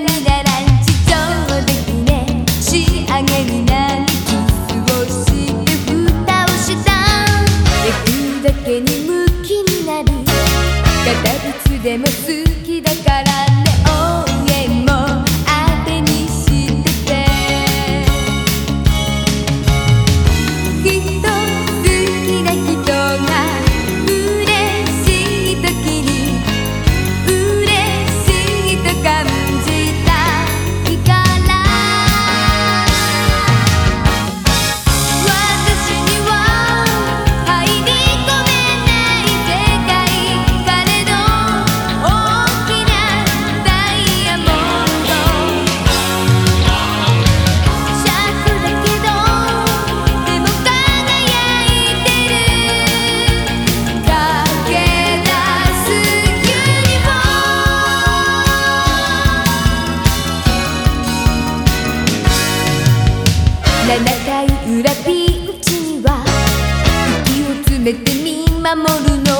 vida 7回裏ピンチは息を詰めて見守るの